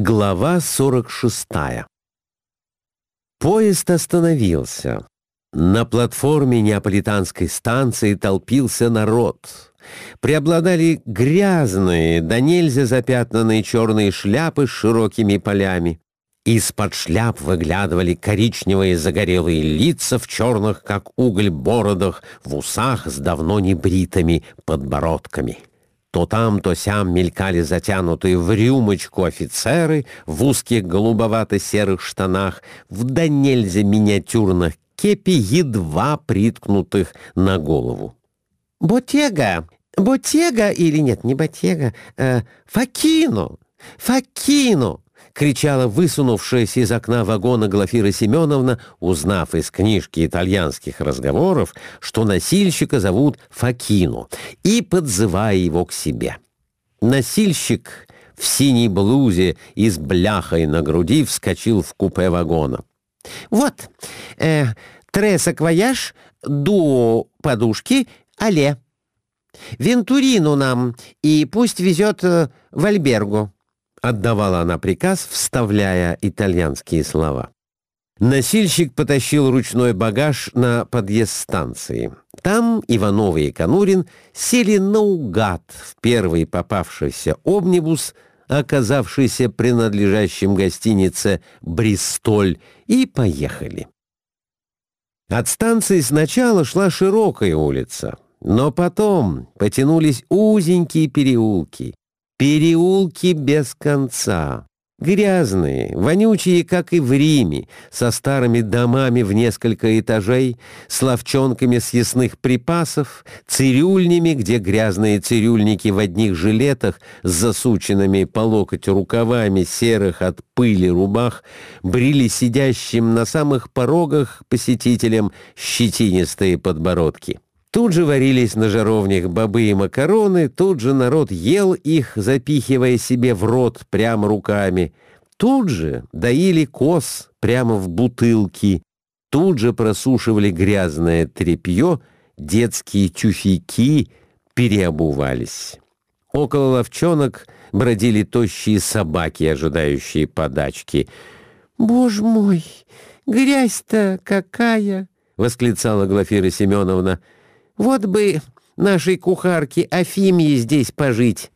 Глава 46 Поезд остановился. На платформе Неаполитанской станции толпился народ. Преобладали грязные, да нельзя запятнанные черные шляпы с широкими полями. Из-под шляп выглядывали коричневые загорелые лица в черных, как уголь, бородах, в усах с давно небритыми подбородками. То там, то сям мелькали затянутые в рюмочку офицеры в узких голубовато-серых штанах, в да нельзя миниатюрных кепи, едва приткнутых на голову. «Ботега! Ботега! Или нет, не Ботега, э, Факино! Факино!» Кричала высунувшаяся из окна вагона Глафира Семеновна, узнав из книжки итальянских разговоров, что носильщика зовут Факину, и подзывая его к себе. Носильщик в синей блузе и с бляхой на груди вскочил в купе вагона. «Вот, э, треса квояж, дуо подушки, але. Вентурину нам, и пусть везет э, в Альбергу». Отдавала она приказ, вставляя итальянские слова. Носильщик потащил ручной багаж на подъезд станции. Там Иванов и Конурин сели наугад в первый попавшийся обнибус, оказавшийся принадлежащим гостинице «Бристоль», и поехали. От станции сначала шла широкая улица, но потом потянулись узенькие переулки, Переулки без конца. Грязные, вонючие, как и в Риме, со старыми домами в несколько этажей, с ловчонками съестных припасов, цирюльнями, где грязные цирюльники в одних жилетах с засученными по локоть рукавами серых от пыли рубах брили сидящим на самых порогах посетителям щетинистые подбородки. Тут же варились на жаровнях бобы и макароны, тут же народ ел их, запихивая себе в рот прямо руками. Тут же доили коз прямо в бутылки. Тут же просушивали грязное тряпье, детские тюфяки переобувались. Около ловчонок бродили тощие собаки, ожидающие подачки. «Боже мой, грязь-то какая!» — восклицала Глафира Семеновна — вот бы нашей кухарке Афимии здесь пожить.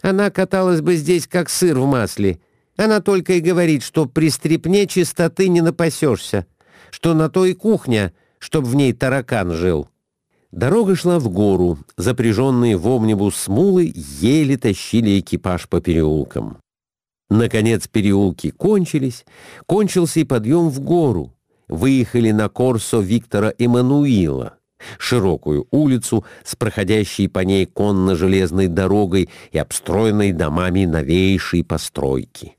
Она каталась бы здесь, как сыр в масле. Она только и говорит, что при стрепне чистоты не напасешься, что на то и кухня, чтоб в ней таракан жил. Дорога шла в гору, запряженные в омнибус смулы еле тащили экипаж по переулкам. Наконец переулки кончились, кончился и подъем в гору. Выехали на Корсо Виктора Эммануила широкую улицу с проходящей по ней конно-железной дорогой и обстроенной домами новейшей постройки.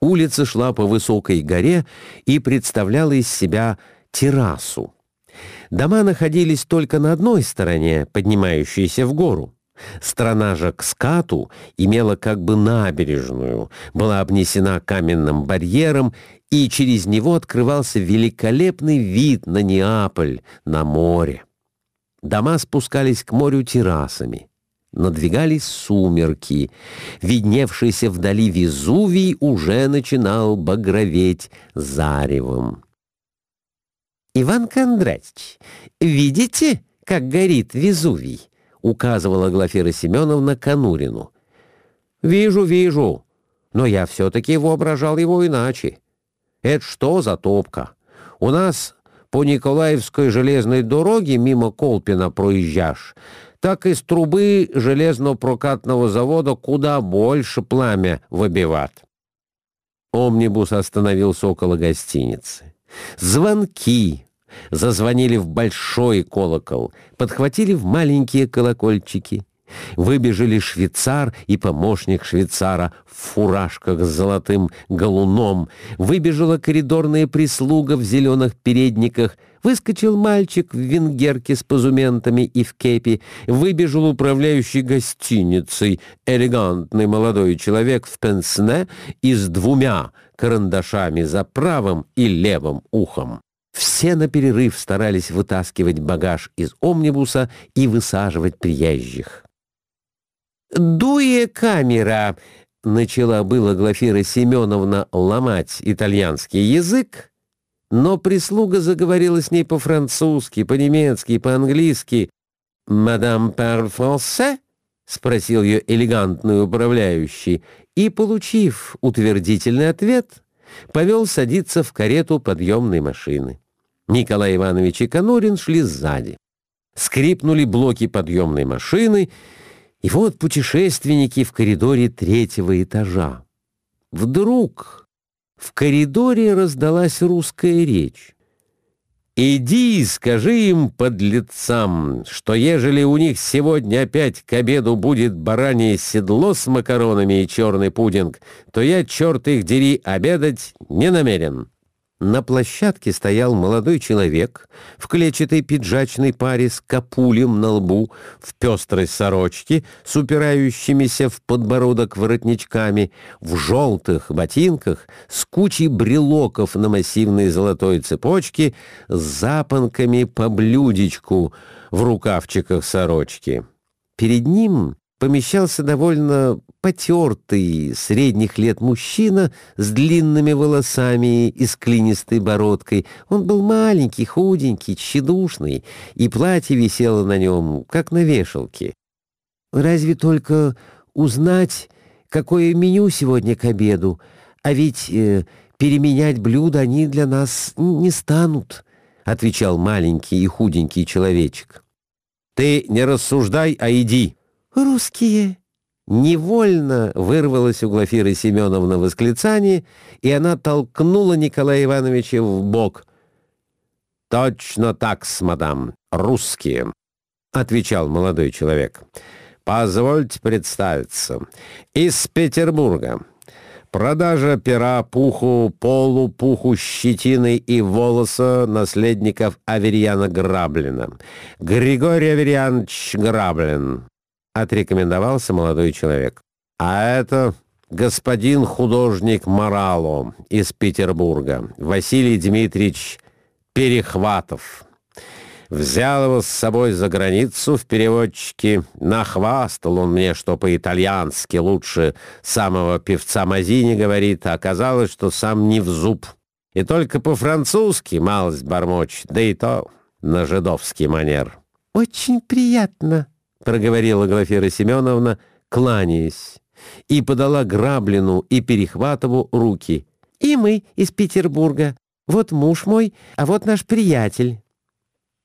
Улица шла по высокой горе и представляла из себя террасу. Дома находились только на одной стороне, поднимающейся в гору. Страна же к скату имела как бы набережную, была обнесена каменным барьером, и через него открывался великолепный вид на Неаполь, на море. Дома спускались к морю террасами. Надвигались сумерки. Видневшийся вдали Везувий уже начинал багроветь заревом. «Иван Кондратьевич, видите, как горит Везувий?» — указывала Глафира Семеновна Конурину. «Вижу, вижу, но я все-таки воображал его иначе. Это что за топка? У нас по Николаевской железной дороге мимо Колпина проезжаешь, так из трубы железно-прокатного завода куда больше пламя выбиват. Омнибус остановился около гостиницы. Звонки зазвонили в большой колокол, подхватили в маленькие колокольчики. Выбежали швейцар и помощник швейцара в фуражках с золотым галуном. Выбежала коридорная прислуга в зеленых передниках. Выскочил мальчик в венгерке с позументами и в кепи. Выбежал управляющий гостиницей, элегантный молодой человек в пенсне и с двумя карандашами за правым и левым ухом. Все на перерыв старались вытаскивать багаж из омнибуса и высаживать приезжих. «Дуе камера, начала было Глафира Семеновна ломать итальянский язык, но прислуга заговорила с ней по-французски, по-немецки, по-английски. «Мадам пар франсе?» — спросил ее элегантный управляющий, и, получив утвердительный ответ, повел садиться в карету подъемной машины. Николай Иванович и Конурин шли сзади. Скрипнули блоки подъемной машины, и вот путешественники в коридоре третьего этажа. Вдруг в коридоре раздалась русская речь. «Иди скажи им, подлецам, что ежели у них сегодня опять к обеду будет баранье седло с макаронами и черный пудинг, то я, черт их дери, обедать не намерен». На площадке стоял молодой человек в клетчатой пиджачной паре с капулем на лбу, в пестрой сорочке, с упирающимися в подбородок воротничками, в желтых ботинках, с кучей брелоков на массивной золотой цепочке, с запонками по блюдечку в рукавчиках сорочки. Перед ним помещался довольно потертый, средних лет мужчина с длинными волосами и с клинистой бородкой. Он был маленький, худенький, тщедушный, и платье висело на нем, как на вешалке. «Разве только узнать, какое меню сегодня к обеду, а ведь э, переменять блюда они для нас не станут», — отвечал маленький и худенький человечек. «Ты не рассуждай, а иди», «Русские!» Невольно вырвалось у Глафиры Семеновны восклицание, и она толкнула Николая Ивановича в бок. «Точно так-с, мадам, русские», — отвечал молодой человек. «Позвольте представиться. Из Петербурга. Продажа пера, пуху, полу, пуху, щетины и волоса наследников Аверьяна Граблина. Григорий Аверьянович Граблин отрекомендовался молодой человек. «А это господин художник Морало из Петербурга, Василий Дмитриевич Перехватов. Взял его с собой за границу в переводчике. Нахвастал он мне, что по-итальянски лучше самого певца Мазини говорит, а оказалось, что сам не в зуб. И только по-французски малость бормочет, да и то на жидовский манер. «Очень приятно», проговорила Глафира Семеновна, кланяясь, и подала Граблину и Перехватову руки. «И мы из Петербурга. Вот муж мой, а вот наш приятель».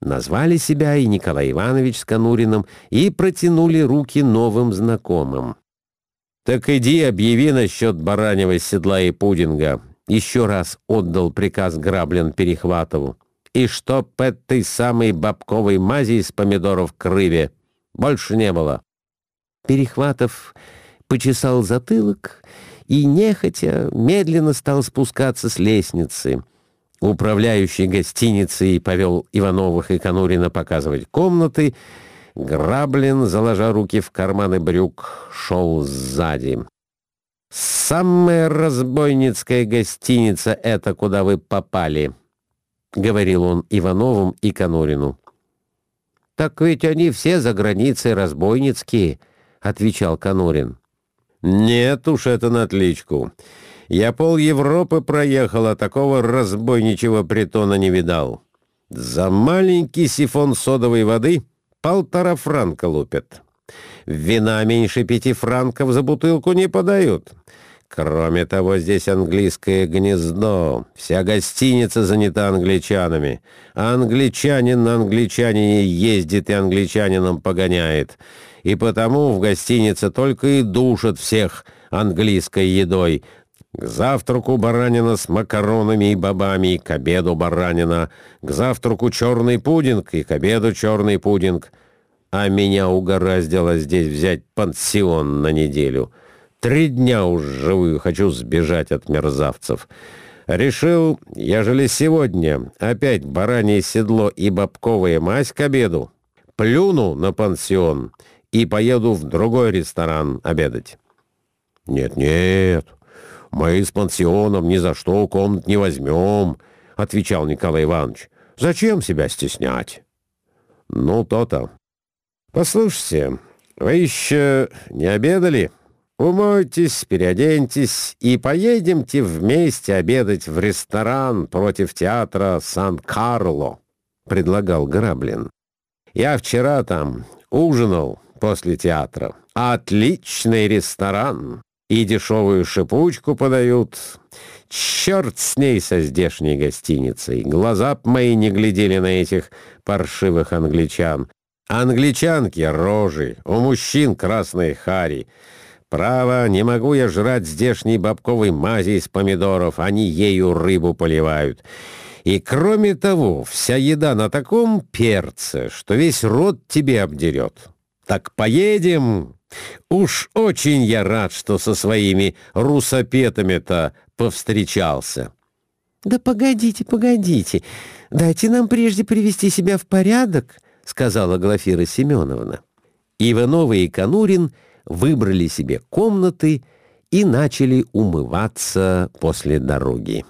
Назвали себя и Николай Иванович с Конуриным и протянули руки новым знакомым. «Так иди объяви насчет бараневой седла и пудинга», еще раз отдал приказ Граблин Перехватову. «И чтоб этой самой бабковой мази из помидоров к рыбе больше не было. Перехватов почесал затылок и, нехотя, медленно стал спускаться с лестницы. Управляющий гостиницей повел Ивановых и Конурина показывать комнаты. Граблин, заложа руки в карманы брюк, шел сзади. «Самая разбойницкая гостиница — это куда вы попали», — говорил он Ивановым и Конурину. «Так ведь они все за границей разбойницкие», — отвечал Конурин. «Нет уж, это на отличку. Я пол Европы проехал, а такого разбойничего притона не видал. За маленький сифон содовой воды полтора франка лупят. Вина меньше пяти франков за бутылку не подают. Кроме того, здесь английское гнездо. Вся гостиница занята англичанами. А англичанин на англичанине ездит и англичанином погоняет. И потому в гостинице только и душат всех английской едой. К завтраку баранина с макаронами и бобами, к обеду баранина, к завтраку черный пудинг и к обеду черный пудинг. А меня угораздило здесь взять пансион на неделю — Три дня уж живую хочу сбежать от мерзавцев. Решил, ежели сегодня опять баранье седло и бабковая мазь к обеду, плюну на пансион и поеду в другой ресторан обедать. «Нет-нет, мы с пансионом ни за что комнат не возьмем», — отвечал Николай Иванович. «Зачем себя стеснять?» «Ну, то-то. Послушайте, вы еще не обедали?» Умойтесь, переоденьтесь и поедемте вместе обедать в ресторан против театра Сан-Карло», — предлагал Граблин. «Я вчера там ужинал после театра. Отличный ресторан. И дешевую шипучку подают. Черт с ней со здешней гостиницей. Глаза б мои не глядели на этих паршивых англичан. Англичанки — рожи, у мужчин красные хари. Право, не могу я жрать здешней бабковой мази из помидоров, они ею рыбу поливают. И кроме того, вся еда на таком перце, что весь рот тебе обдерет. Так поедем. Уж очень я рад, что со своими русопетами-то повстречался. «Да погодите, погодите, дайте нам прежде привести себя в порядок», — сказала Глафира Семеновна. Иванова и Конурин — выбрали себе комнаты и начали умываться после дороги.